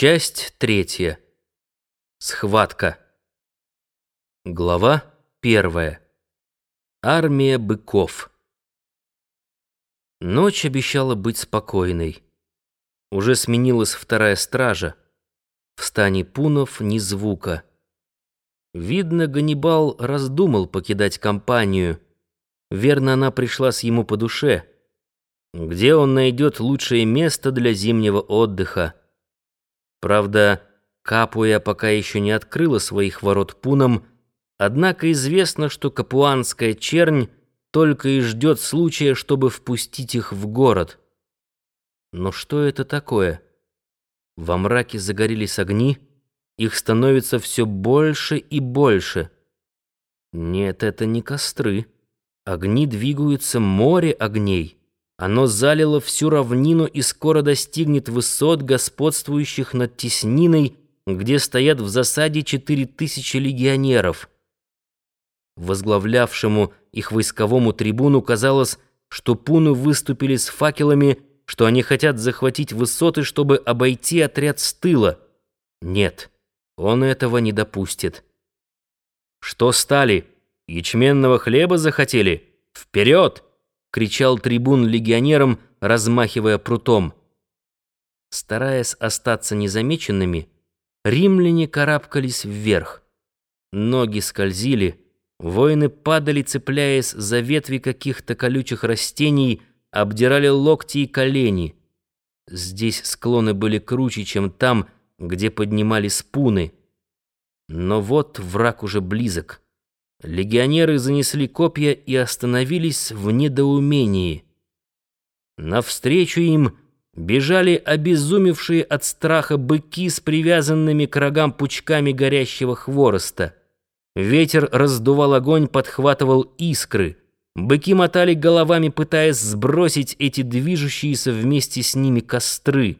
Часть третья. Схватка. Глава первая. Армия быков. Ночь обещала быть спокойной. Уже сменилась вторая стража. В стане пунов ни звука. Видно, Ганнибал раздумал покидать компанию. Верно, она пришлась ему по душе. Где он найдет лучшее место для зимнего отдыха? Правда, Капуя пока еще не открыла своих ворот пунам, однако известно, что капуанская чернь только и ждет случая, чтобы впустить их в город. Но что это такое? Во мраке загорелись огни, их становится все больше и больше. Нет, это не костры. Огни двигаются, море огней. Оно залило всю равнину и скоро достигнет высот, господствующих над Тесниной, где стоят в засаде четыре тысячи легионеров. Возглавлявшему их войсковому трибуну казалось, что пуны выступили с факелами, что они хотят захватить высоты, чтобы обойти отряд с тыла. Нет, он этого не допустит. «Что стали? Ячменного хлеба захотели? Вперед!» — кричал трибун легионерам, размахивая прутом. Стараясь остаться незамеченными, римляне карабкались вверх. Ноги скользили, воины падали, цепляясь за ветви каких-то колючих растений, обдирали локти и колени. Здесь склоны были круче, чем там, где поднимали спуны. Но вот враг уже близок. Легионеры занесли копья и остановились в недоумении. Навстречу им бежали обезумевшие от страха быки с привязанными к рогам пучками горящего хвороста. Ветер раздувал огонь, подхватывал искры. Быки мотали головами, пытаясь сбросить эти движущиеся вместе с ними костры.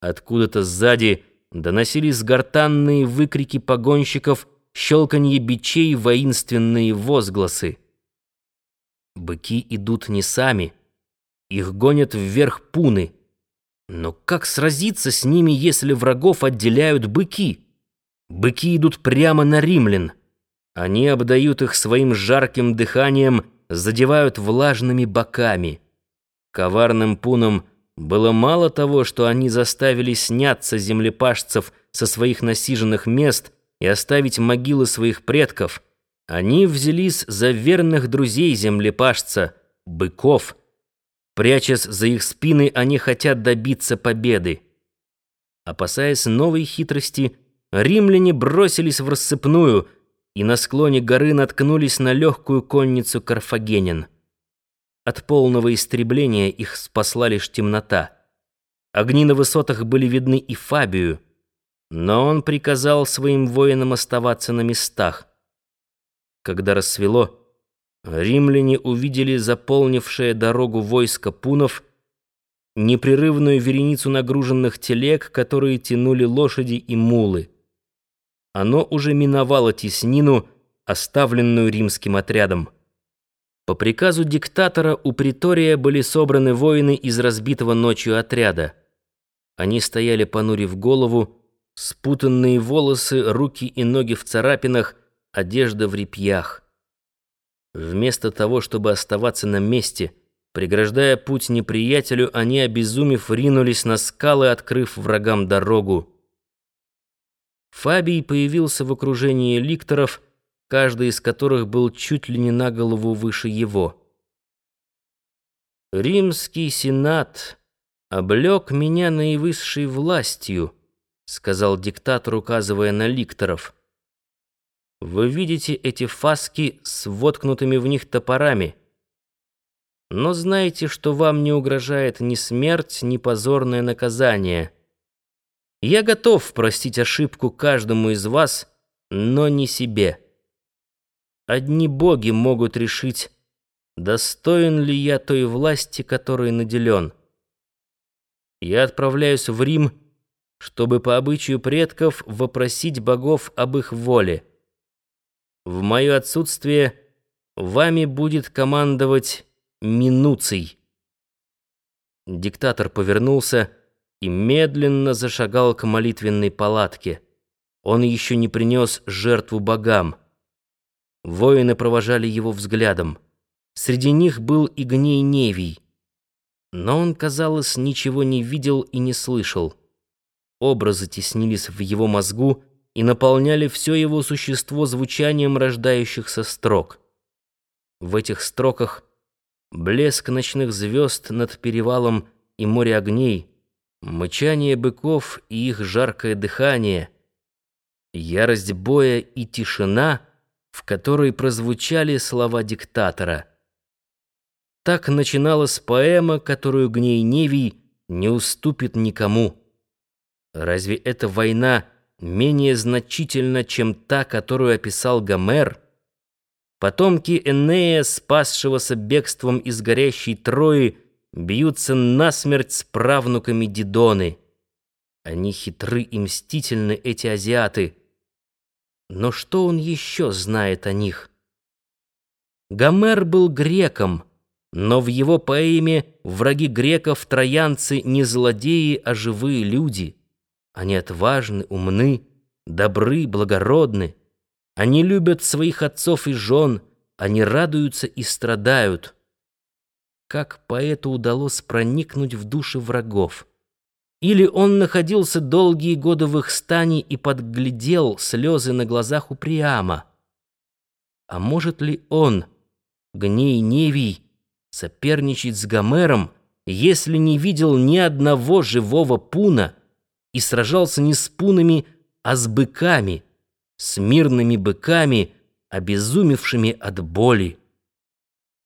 Откуда-то сзади доносились гортанные выкрики погонщиков — щелканье бичей, воинственные возгласы. Быки идут не сами, их гонят вверх пуны. Но как сразиться с ними, если врагов отделяют быки? Быки идут прямо на римлян. Они обдают их своим жарким дыханием, задевают влажными боками. Коварным пунам было мало того, что они заставили сняться землепашцев со своих насиженных мест — и оставить могилы своих предков, они взялись за верных друзей землепашца, быков. Прячась за их спины, они хотят добиться победы. Опасаясь новой хитрости, римляне бросились в рассыпную и на склоне горы наткнулись на легкую конницу карфагенян. От полного истребления их спасла лишь темнота. Огни на высотах были видны и Фабию — но он приказал своим воинам оставаться на местах. Когда рассвело, римляне увидели заполнившее дорогу войско пунов, непрерывную вереницу нагруженных телег, которые тянули лошади и мулы. Оно уже миновало теснину, оставленную римским отрядом. По приказу диктатора у притория были собраны воины из разбитого ночью отряда. Они стояли понурив голову, Спутанные волосы, руки и ноги в царапинах, одежда в репьях. Вместо того, чтобы оставаться на месте, преграждая путь неприятелю, они, обезумев, ринулись на скалы, открыв врагам дорогу. Фабий появился в окружении ликторов, каждый из которых был чуть ли не на голову выше его. «Римский сенат облег меня наивысшей властью», сказал диктатор, указывая на ликторов. Вы видите эти фаски с воткнутыми в них топорами. Но знаете, что вам не угрожает ни смерть, ни позорное наказание. Я готов простить ошибку каждому из вас, но не себе. Одни боги могут решить, достоин ли я той власти, которой наделен. Я отправляюсь в Рим, чтобы по обычаю предков вопросить богов об их воле. В мое отсутствие вами будет командовать Минуций. Диктатор повернулся и медленно зашагал к молитвенной палатке. Он еще не принес жертву богам. Воины провожали его взглядом. Среди них был и гней Невий. Но он, казалось, ничего не видел и не слышал. Образы теснились в его мозгу и наполняли все его существо звучанием рождающихся строк. В этих строках блеск ночных звезд над перевалом и море огней, мычание быков и их жаркое дыхание, ярость боя и тишина, в которой прозвучали слова диктатора — так начиналась поэма, которую Гней Невий не уступит никому. Разве эта война менее значительна, чем та, которую описал Гомер? Потомки Энея, спасшегося бегством из горящей Трои, бьются насмерть с правнуками Дидоны. Они хитры и мстительны, эти азиаты. Но что он еще знает о них? Гомер был греком — но в его поэме враги греков, троянцы, не злодеи, а живые люди. Они отважны, умны, добры, благородны. Они любят своих отцов и жен, они радуются и страдают. Как поэту удалось проникнуть в души врагов? Или он находился долгие годы в их стане и подглядел слезы на глазах у Приама? А может ли он, гней Невий, соперничать с Гомером, если не видел ни одного живого пуна и сражался не с пунами, а с быками, с мирными быками, обезумевшими от боли.